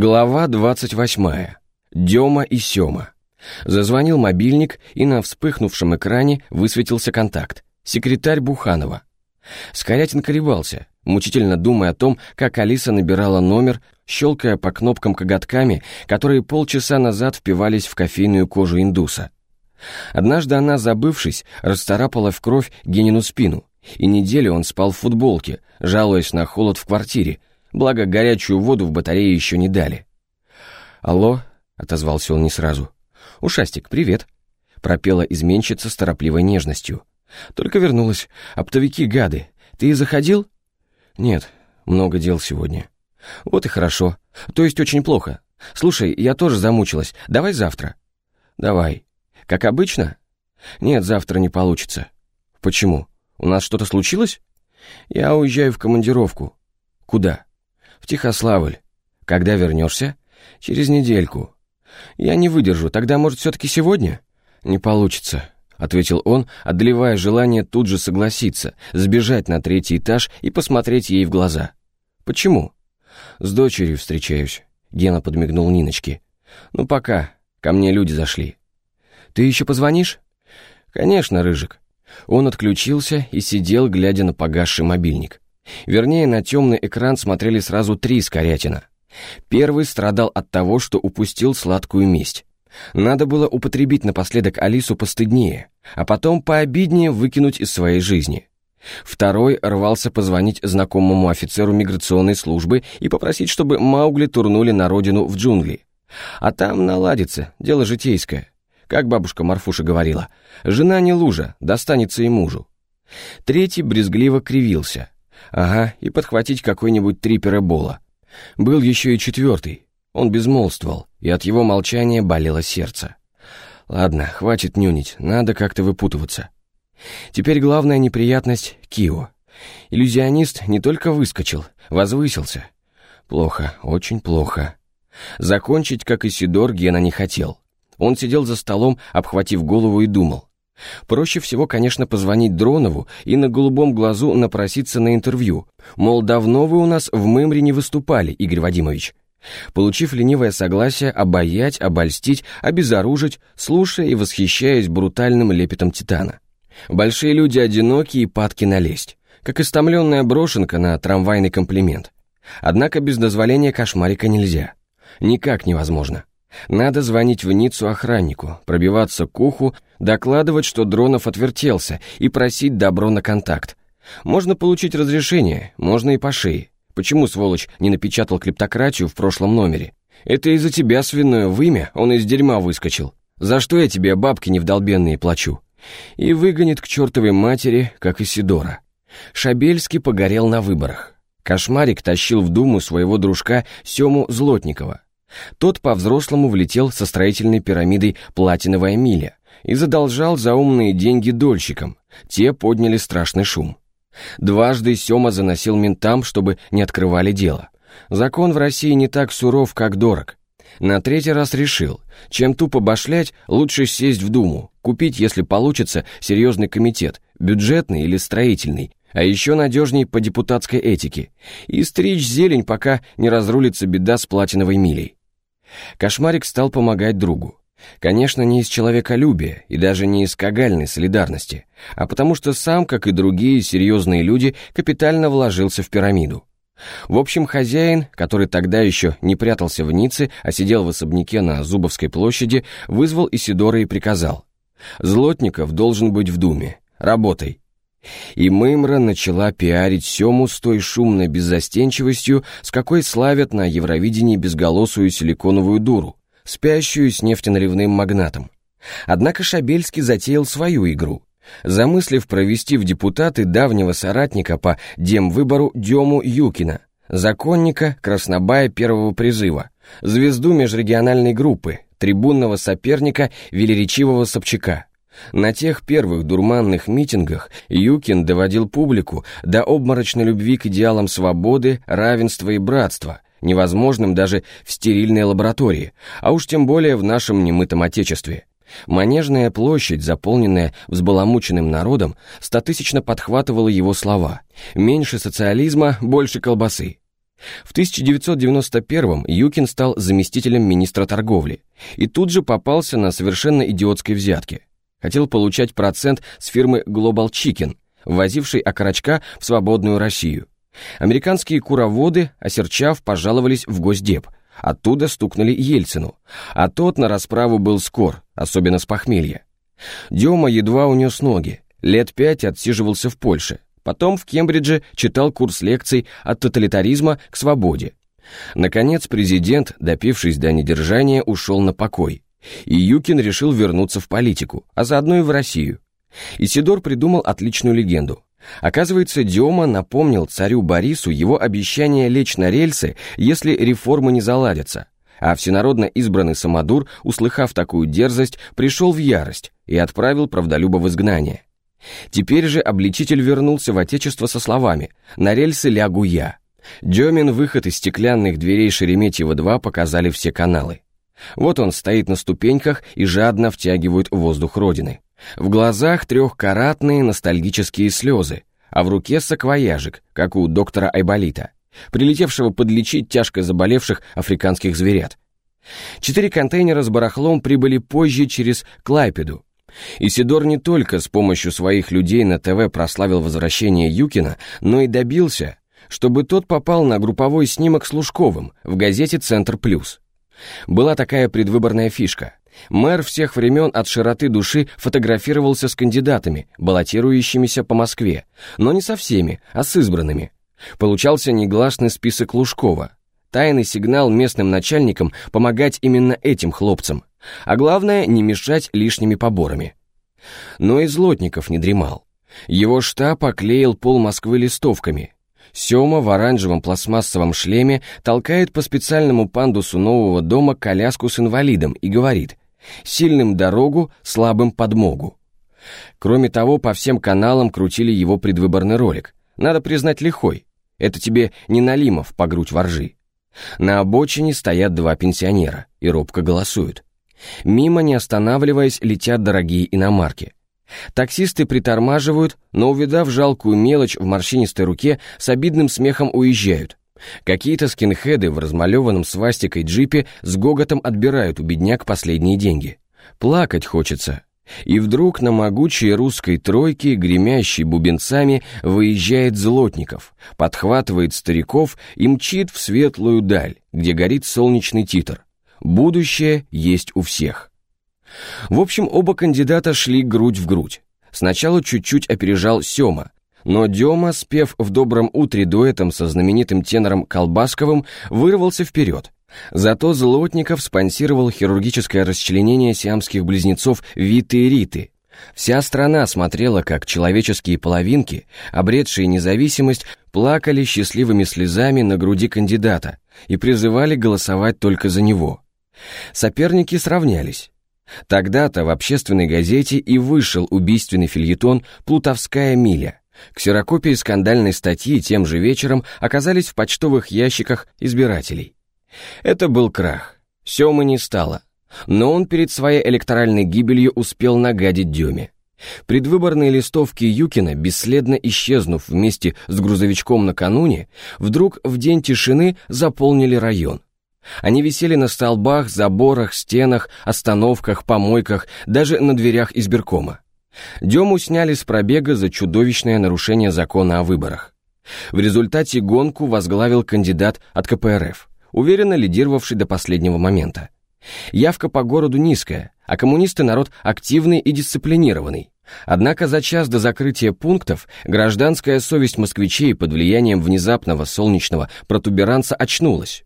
Глава 28. Дема и Сёма. Зазвонил мобильник, и на вспыхнувшем экране высветился контакт. Секретарь Буханова. Скорятин колебался, мучительно думая о том, как Алиса набирала номер, щелкая по кнопкам коготками, которые полчаса назад впивались в кофейную кожу индуса. Однажды она, забывшись, расцарапала в кровь Генину спину, и неделю он спал в футболке, жалуясь на холод в квартире, благо горячую воду в батарее еще не дали. «Алло», — отозвался он не сразу. «Ушастик, привет», — пропела изменщица с торопливой нежностью. «Только вернулась. Оптовики гады. Ты заходил?» «Нет, много дел сегодня». «Вот и хорошо. То есть очень плохо. Слушай, я тоже замучилась. Давай завтра». «Давай. Как обычно?» «Нет, завтра не получится». «Почему? У нас что-то случилось?» «Я уезжаю в командировку». «Куда?» В Тихославль. Когда вернешься? Через недельку. Я не выдержу, тогда, может, все-таки сегодня? Не получится, ответил он, одолевая желание тут же согласиться, сбежать на третий этаж и посмотреть ей в глаза. Почему? С дочерью встречаюсь. Гена подмигнул Ниночке. Ну пока, ко мне люди зашли. Ты еще позвонишь? Конечно, Рыжик. Он отключился и сидел, глядя на погасший мобильник. Вернее, на темный экран смотрели сразу три Скорятина. Первый страдал от того, что упустил сладкую месть. Надо было употребить напоследок Алису постыднее, а потом пообиднее выкинуть из своей жизни. Второй рвался позвонить знакомому офицеру миграционной службы и попросить, чтобы Маугли турнули на родину в джунгли. А там наладится, дело житейское. Как бабушка Марфуша говорила, жена не лужа, достанется и мужу. Третий брезгливо кривился – Ага, и подхватить какой-нибудь трипер Эбола. Был еще и четвертый. Он безмолвствовал, и от его молчания болело сердце. Ладно, хватит нюнить, надо как-то выпутываться. Теперь главная неприятность — Кио. Иллюзионист не только выскочил, возвысился. Плохо, очень плохо. Закончить, как и Сидор, Гена не хотел. Он сидел за столом, обхватив голову и думал. Проще всего, конечно, позвонить Дронову и на голубом глазу напроситься на интервью. Мол, давно вы у нас в Мымре не выступали, Игорь Вадимович. Получив ленивое согласие, обаять, обольстить, обезоружить, слушая и восхищаясь брутальным лепетом Титана. Большие люди одиноки и падки налезть, как истомленная брошенка на трамвайный комплимент. Однако без дозволения кошмарика нельзя. Никак невозможно. Надо звонить в Ниццу охраннику, пробиваться к уху, докладывать, что Дронов отвертелся, и просить добро на контакт. Можно получить разрешение, можно и по шее. Почему, сволочь, не напечатал клептократию в прошлом номере? Это из-за тебя, свиное вымя, он из дерьма выскочил. За что я тебе бабки невдолбенные плачу? И выгонит к чертовой матери, как и Сидора. Шабельский погорел на выборах. Кошмарик тащил в Думу своего дружка Сему Злотникова. Тот по-взрослому влетел со строительной пирамидой «Платиновая миля» и задолжал за умные деньги дольщикам. Те подняли страшный шум. Дважды Сёма заносил ментам, чтобы не открывали дело. Закон в России не так суров, как дорог. На третий раз решил, чем тупо башлять, лучше сесть в Думу, купить, если получится, серьезный комитет, бюджетный или строительный, а еще надежней по депутатской этике, и стричь зелень, пока не разрулится беда с платиновой милей. Кошмарик стал помогать другу. Конечно, не из человеколюбия и даже не из кагальной солидарности, а потому что сам, как и другие серьезные люди, капитально вложился в пирамиду. В общем, хозяин, который тогда еще не прятался в Ницце, а сидел в особняке на Зубовской площади, вызвал Исидора и приказал. «Злотников должен быть в Думе. Работай. И Мымра начала пиарить Сему с той шумной беззастенчивостью, с какой славят на Евровидении безголосую силиконовую дуру, спящую с нефтеналивным магнатом. Однако Шабельский затеял свою игру, замыслив провести в депутаты давнего соратника по демвыбору Дему Юкина, законника Краснобая первого призыва, звезду межрегиональной группы, трибунного соперника велеречивого Собчака. На тех первых дурманных митингах Юкин доводил публику до обморочной любви к идеалам свободы, равенства и братства, невозможным даже в стерильной лаборатории, а уж тем более в нашем немытом отечестве. Манежная площадь, заполненная взбаламученным народом, стотысячно подхватывала его слова «меньше социализма, больше колбасы». В 1991-м Юкин стал заместителем министра торговли и тут же попался на совершенно идиотской взятке. Хотел получать процент с фирмы Global Chicken, ввозившей окорочка в свободную Россию. Американские куроводы, осерчав, пожаловались в Госдеп. Оттуда стукнули Ельцину, а тот на расправу был скор, особенно с похмелья. Дема едва унес ноги, лет пять отсиживался в Польше, потом в Кембридже читал курс лекций от тоталитаризма к свободе. Наконец президент, допившись до недержания, ушел на покой, и Юкин решил вернуться в политику, а заодно и в Россию. Исидор придумал отличную легенду. Оказывается, Диома напомнил царю Борису его обещание лечь на рельсы, если реформы не заладятся. А всенародно избранный Самодур, услыхав такую дерзость, пришел в ярость и отправил правдолюба в изгнание. Теперь же обличитель вернулся в отечество со словами «На рельсы лягу я». Демин выход из стеклянных дверей Шереметьево-2 показали все каналы. Вот он стоит на ступеньках и жадно втягивает воздух Родины. В глазах трехкаратные ностальгические слезы, а в руке саквояжик, как у доктора Айболита, прилетевшего подлечить тяжко заболевших африканских зверят. Четыре контейнера с барахлом прибыли позже через Клайпеду. Исидор не только с помощью своих людей на ТВ прославил возвращение Юкина, но и добился, чтобы тот попал на групповой снимок с Лужковым в газете «Центр плюс». Была такая предвыборная фишка. Мэр всех времен от широты души фотографировался с кандидатами, баллотирующимися по Москве, но не со всеми, а с избранными. Получался негласный список Лужкова. Тайный сигнал местным начальникам помогать именно этим хлопцам, а главное не мешать лишними поборами. Но и Злотников не дремал. Его штаб оклеил пол Москвы листовками, Сёма в оранжевом пластмассовом шлеме толкает по специальному пандусу нового дома коляску с инвалидом и говорит «Сильным дорогу, слабым подмогу». Кроме того, по всем каналам крутили его предвыборный ролик. Надо признать лихой. Это тебе не Налимов по грудь воржи. На обочине стоят два пенсионера и робко голосуют. Мимо, не останавливаясь, летят дорогие иномарки. Таксисты притормаживают, но, увидав жалкую мелочь в морщинистой руке, с обидным смехом уезжают. Какие-то скинхеды в размалеванном свастикой джипе с гоготом отбирают у бедняк последние деньги. Плакать хочется. И вдруг на могучей русской тройке, гремящей бубенцами, выезжает Злотников, подхватывает стариков и мчит в светлую даль, где горит солнечный титр. Будущее есть у всех. В общем, оба кандидата шли грудь в грудь. Сначала чуть-чуть опережал Сёма, но Дема, спев в добром утре дуэтом со знаменитым тенором Колбасковым, вырвался вперед. Зато Злотников спонсировал хирургическое расчленение сиамских близнецов Виты и Риты. Вся страна смотрела, как человеческие половинки, обретшие независимость, плакали счастливыми слезами на груди кандидата и призывали голосовать только за него. Соперники сравнялись. Тогда-то в общественной газете и вышел убийственный фильетон «Плутовская миля». Ксерокопии скандальной статьи тем же вечером оказались в почтовых ящиках избирателей. Это был крах. Семы не стало. Но он перед своей электоральной гибелью успел нагадить Деме. Предвыборные листовки Юкина, бесследно исчезнув вместе с грузовичком накануне, вдруг в день тишины заполнили район. Они висели на столбах, заборах, стенах, остановках, помойках, даже на дверях избиркома. Дему сняли с пробега за чудовищное нарушение закона о выборах. В результате гонку возглавил кандидат от КПРФ, уверенно лидировавший до последнего момента. Явка по городу низкая, а коммунисты народ активный и дисциплинированный. Однако за час до закрытия пунктов гражданская совесть москвичей под влиянием внезапного солнечного протуберанца очнулась.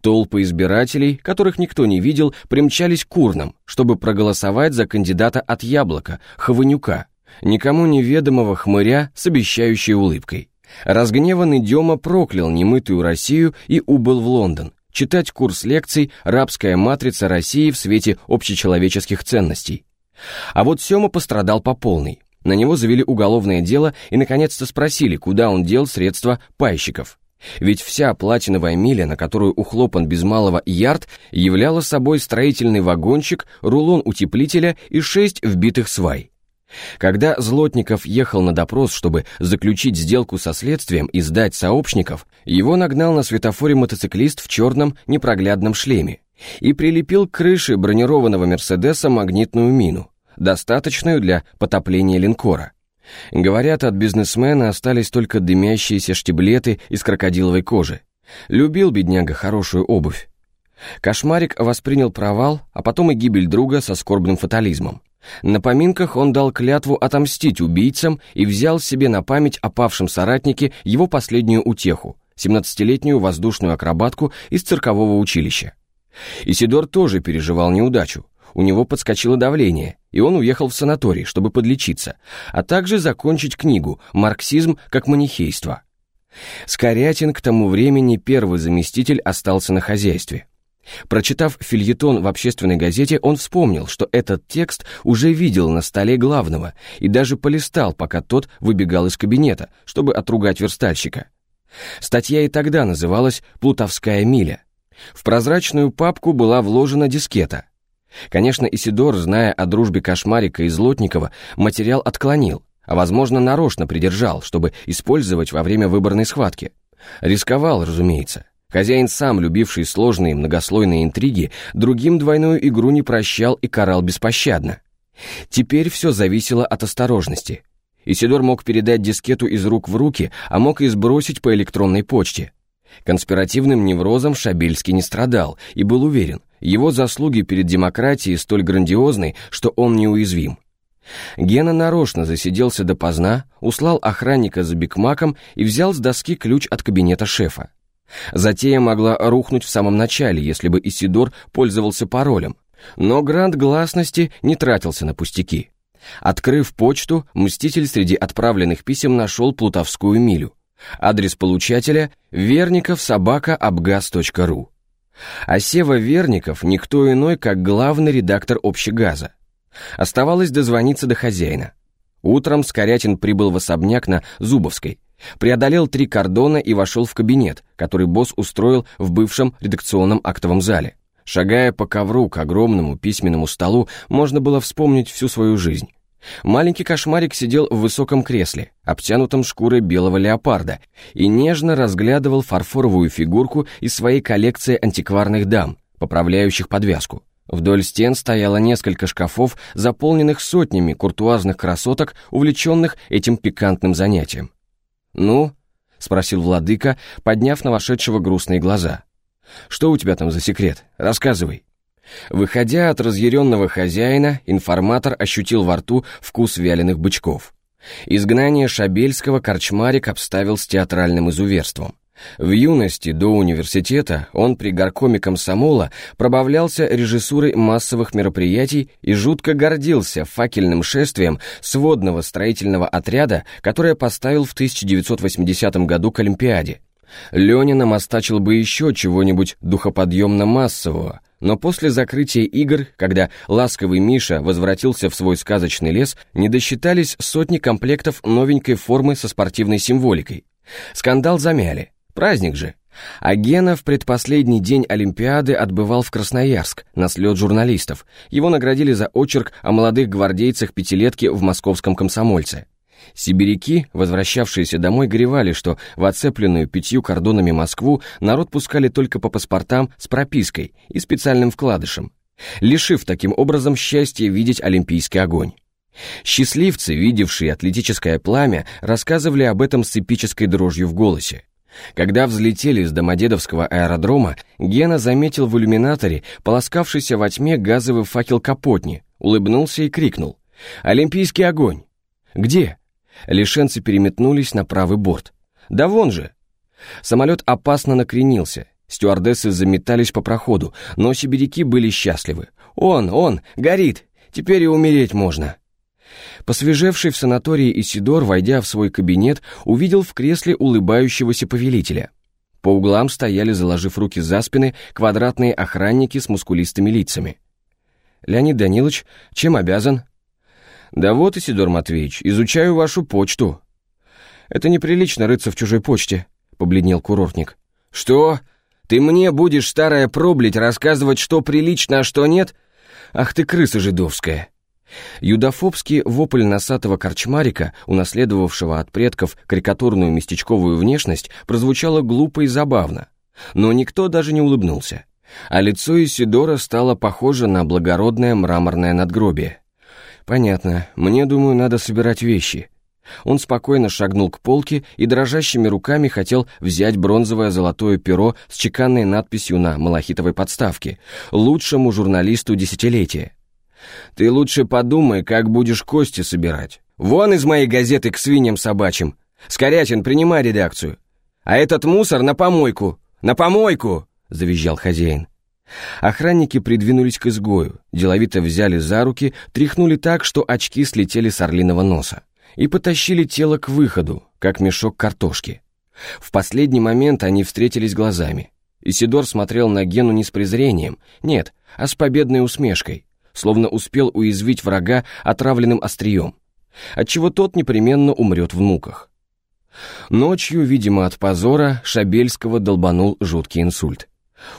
Толпы избирателей, которых никто не видел, примчались к урнам, чтобы проголосовать за кандидата от Яблока, Хованюка, никому неведомого хмыря с обещающей улыбкой. Разгневанный Дема проклял немытую Россию и убыл в Лондон, читать курс лекций «Рабская матрица России в свете общечеловеческих ценностей». А вот Сема пострадал по полной. На него завели уголовное дело и наконец-то спросили, куда он дел средства пайщиков. Ведь вся платиновая миля, на которую ухлопан без малого ярд, являла собой строительный вагончик, рулон утеплителя и шесть вбитых свай. Когда Злотников ехал на допрос, чтобы заключить сделку со следствием и сдать сообщников, его нагнал на светофоре мотоциклист в черном непроглядном шлеме и прилепил к крыше бронированного «Мерседеса» магнитную мину, достаточную для потопления линкора. Говорят, от бизнесмена остались только дымящиеся штиблеты из крокодиловой кожи. Любил бедняга хорошую обувь. Кошмарик воспринял провал, а потом и гибель друга со скорбным фатализмом. На поминках он дал клятву отомстить убийцам и взял себе на память о павшем соратнике его последнюю утеху, 17-летнюю воздушную акробатку из циркового училища. Исидор тоже переживал неудачу. У него подскочило давление, и он уехал в санаторий, чтобы подлечиться, а также закончить книгу «Марксизм как манихейство». Скорятин к тому времени первый заместитель остался на хозяйстве. Прочитав фильетон в общественной газете, он вспомнил, что этот текст уже видел на столе главного и даже полистал, пока тот выбегал из кабинета, чтобы отругать верстальщика. Статья и тогда называлась «Плутовская миля». В прозрачную папку была вложена дискета. Конечно, Исидор, зная о дружбе Кошмарика и Злотникова, материал отклонил, а, возможно, нарочно придержал, чтобы использовать во время выборной схватки. Рисковал, разумеется. Хозяин сам, любивший сложные многослойные интриги, другим двойную игру не прощал и карал беспощадно. Теперь все зависело от осторожности. Исидор мог передать дискету из рук в руки, а мог и сбросить по электронной почте. Конспиративным неврозом Шабельский не страдал и был уверен, его заслуги перед демократией столь грандиозны, что он неуязвим. Гена нарочно засиделся допоздна, услал охранника за бикмаком и взял с доски ключ от кабинета шефа. Затея могла рухнуть в самом начале, если бы Исидор пользовался паролем. Но грант гласности не тратился на пустяки. Открыв почту, Мститель среди отправленных писем нашел плутовскую милю. Адрес получателя — верников собака обгаз.ру. А Сева Верников — никто иной, как главный редактор общегаза. Оставалось дозвониться до хозяина. Утром Скорятин прибыл в особняк на Зубовской, преодолел три кордона и вошел в кабинет, который босс устроил в бывшем редакционном актовом зале. Шагая по ковру к огромному письменному столу, можно было вспомнить всю свою жизнь. Маленький кошмарик сидел в высоком кресле, обтянутом шкурой белого леопарда, и нежно разглядывал фарфоровую фигурку из своей коллекции антикварных дам, поправляющих подвязку. Вдоль стен стояло несколько шкафов, заполненных сотнями куртуазных красоток, увлеченных этим пикантным занятием. «Ну?» — спросил владыка, подняв на вошедшего грустные глаза. «Что у тебя там за секрет? Рассказывай». Выходя от разъяренного хозяина, информатор ощутил во рту вкус вяленых бычков. Изгнание Шабельского корчмарик обставил с театральным изуверством. В юности до университета он при горкоме комсомола пробавлялся режиссурой массовых мероприятий и жутко гордился факельным шествием сводного строительного отряда, которое поставил в 1980 году к Олимпиаде. Леня намостачил бы еще чего-нибудь духоподъемно-массового, но после закрытия игр, когда ласковый Миша возвратился в свой сказочный лес, не досчитались сотни комплектов новенькой формы со спортивной символикой. Скандал замяли. Праздник же. А Гена в предпоследний день Олимпиады отбывал в Красноярск на слет журналистов. Его наградили за очерк о молодых гвардейцах пятилетки в московском комсомольце. Сибиряки, возвращавшиеся домой, горевали, что в оцепленную пятью кордонами Москву народ пускали только по паспортам с пропиской и специальным вкладышем, лишив таким образом счастья видеть олимпийский огонь. Счастливцы, видевшие атлетическое пламя, рассказывали об этом с эпической дрожью в голосе. Когда взлетели с Домодедовского аэродрома, Гена заметил в иллюминаторе полоскавшийся во тьме газовый факел Капотни, улыбнулся и крикнул «Олимпийский огонь!» «Где?» Лишенцы переметнулись на правый борт. «Да вон же!» Самолет опасно накренился, стюардессы заметались по проходу, но сибиряки были счастливы. «Он, он, горит! Теперь и умереть можно!» Посвежевший в санатории Исидор, войдя в свой кабинет, увидел в кресле улыбающегося повелителя. По углам стояли, заложив руки за спины, квадратные охранники с мускулистыми лицами. «Леонид Данилович, чем обязан?» «Да вот, Исидор Матвеевич, изучаю вашу почту». «Это неприлично рыться в чужой почте», — побледнел курортник. «Что? Ты мне будешь, старая проблить, рассказывать, что прилично, а что нет? Ах ты крыса жидовская!» Юдофобский вопль носатого корчмарика, унаследовавшего от предков карикатурную местечковую внешность, прозвучало глупо и забавно. Но никто даже не улыбнулся. А лицо Исидора стало похоже на благородное мраморное надгробие. «Понятно. Мне, думаю, надо собирать вещи». Он спокойно шагнул к полке и дрожащими руками хотел взять бронзовое золотое перо с чеканной надписью на малахитовой подставке «Лучшему журналисту десятилетия». «Ты лучше подумай, как будешь кости собирать. Вон из моей газеты к свиньям собачьим. Скорятин, принимай редакцию. А этот мусор на помойку. На помойку!» — завизжал хозяин. Охранники придвинулись к изгою, деловито взяли за руки, тряхнули так, что очки слетели с орлиного носа, и потащили тело к выходу, как мешок картошки. В последний момент они встретились глазами. Исидор смотрел на Гену не с презрением, нет, а с победной усмешкой, словно успел уязвить врага отравленным острием, отчего тот непременно умрет в муках. Ночью, видимо, от позора, Шабельского долбанул жуткий инсульт.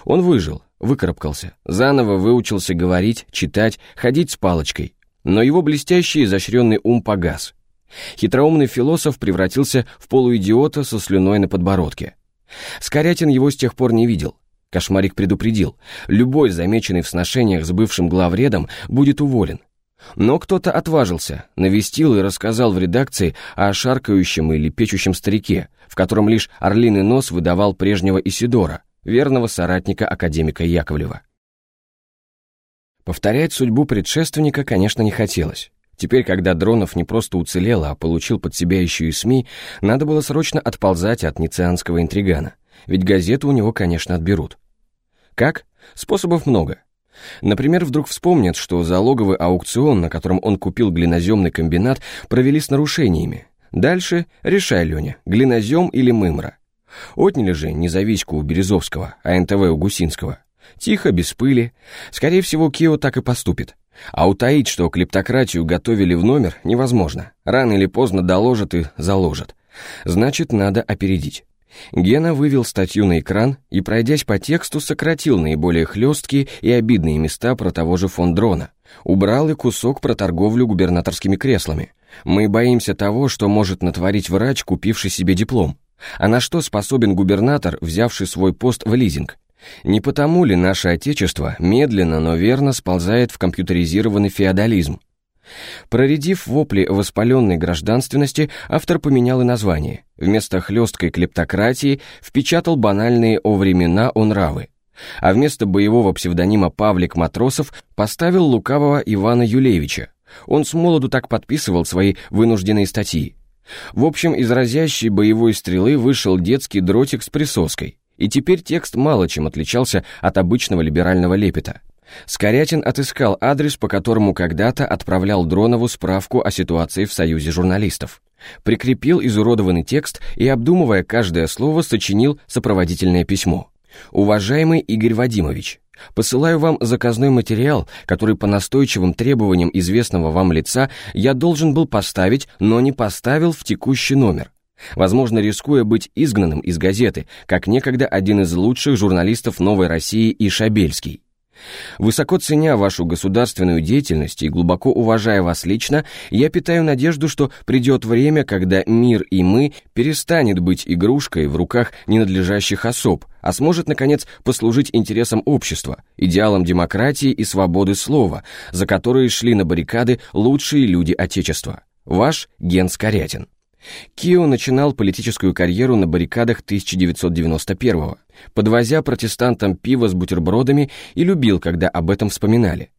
Он выжил, выкарабкался, заново выучился говорить, читать, ходить с палочкой. Но его блестящий изощренный ум погас. Хитроумный философ превратился в полуидиота со слюной на подбородке. Скорятин его с тех пор не видел. Кошмарик предупредил, любой замеченный в сношениях с бывшим главредом будет уволен. Но кто-то отважился, навестил и рассказал в редакции о шаркающем или печущем старике, в котором лишь орлиный нос выдавал прежнего Исидора, верного соратника академика Яковлева. Повторять судьбу предшественника, конечно, не хотелось. Теперь, когда Дронов не просто уцелел, а получил под себя еще и СМИ, надо было срочно отползать от ницианского интригана. Ведь газету у него, конечно, отберут. Как? Способов много. Например, вдруг вспомнят, что залоговый аукцион, на котором он купил глиноземный комбинат, провели с нарушениями. Дальше решай, Леня, глинозем или мымра. Отняли же не завиську у Березовского, а НТВ у Гусинского. Тихо, без пыли. Скорее всего, Кио так и поступит. А утаить, что клептократию готовили в номер, невозможно. Рано или поздно доложат и заложат. Значит, надо опередить. Гена вывел статью на экран и, пройдясь по тексту, сократил наиболее хлесткие и обидные места про того же фон Дрона. Убрал и кусок про торговлю губернаторскими креслами. Мы боимся того, что может натворить врач, купивший себе диплом. А на что способен губернатор, взявший свой пост в лизинг? Не потому ли наше Отечество медленно, но верно сползает в компьютеризированный феодализм? Проредив вопли воспаленной гражданственности, автор поменял и название. Вместо хлесткой клептократии впечатал банальные о времена о нравы. А вместо боевого псевдонима Павлик Матросов поставил лукавого Ивана Юлевича. Он с молоду так подписывал свои вынужденные статьи. В общем, из разящей боевой стрелы вышел детский дротик с присоской, и теперь текст мало чем отличался от обычного либерального лепета. Скорятин отыскал адрес, по которому когда-то отправлял Дронову справку о ситуации в Союзе журналистов. Прикрепил изуродованный текст и, обдумывая каждое слово, сочинил сопроводительное письмо. «Уважаемый Игорь Вадимович, Посылаю вам заказной материал, который по настойчивым требованиям известного вам лица я должен был поставить, но не поставил в текущий номер. Возможно, рискуя быть изгнанным из газеты, как некогда один из лучших журналистов «Новой России» и Шабельский. Высоко ценя вашу государственную деятельность и глубоко уважая вас лично, я питаю надежду, что придет время, когда мир и мы перестанет быть игрушкой в руках ненадлежащих особ, а сможет, наконец, послужить интересам общества, идеалам демократии и свободы слова, за которые шли на баррикады лучшие люди Отечества. Ваш Ген Скорятин. Кио начинал политическую карьеру на баррикадах 1991-го, подвозя протестантам пиво с бутербродами и любил, когда об этом вспоминали.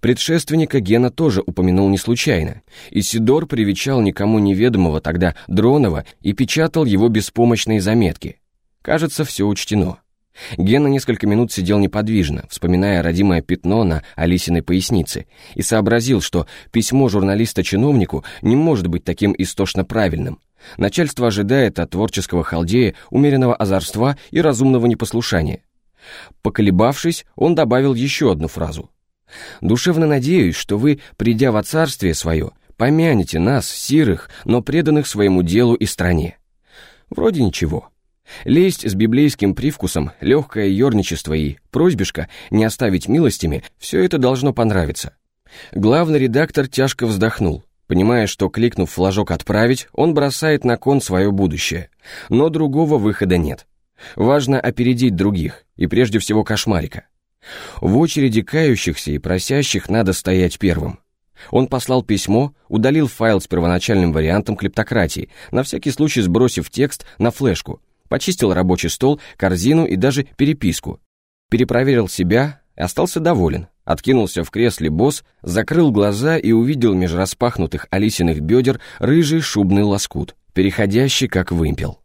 Предшественника Гена тоже упомянул не случайно. Исидор привечал никому неведомого тогда Дронова и печатал его беспомощные заметки. Кажется, все учтено. Гена несколько минут сидел неподвижно, вспоминая родимое пятно на Алисиной пояснице, и сообразил, что письмо журналиста чиновнику не может быть таким истошно правильным. Начальство ожидает от творческого халдея умеренного озорства и разумного непослушания. Поколебавшись, он добавил еще одну фразу. «Душевно надеюсь, что вы, придя во царствие свое, помянете нас, сирых, но преданных своему делу и стране». Вроде ничего. Лесть с библейским привкусом, легкое ерничество и просьбишка не оставить милостями – все это должно понравиться. Главный редактор тяжко вздохнул, понимая, что, кликнув флажок «Отправить», он бросает на кон свое будущее. Но другого выхода нет. Важно опередить других, и прежде всего кошмарика. В очереди кающихся и просящих надо стоять первым. Он послал письмо, удалил файл с первоначальным вариантом клептократии, на всякий случай сбросив текст на флешку, почистил рабочий стол, корзину и даже переписку. Перепроверил себя и остался доволен. Откинулся в кресле босс, закрыл глаза и увидел меж распахнутых Алисиных бедер рыжий шубный лоскут, переходящий как вымпел.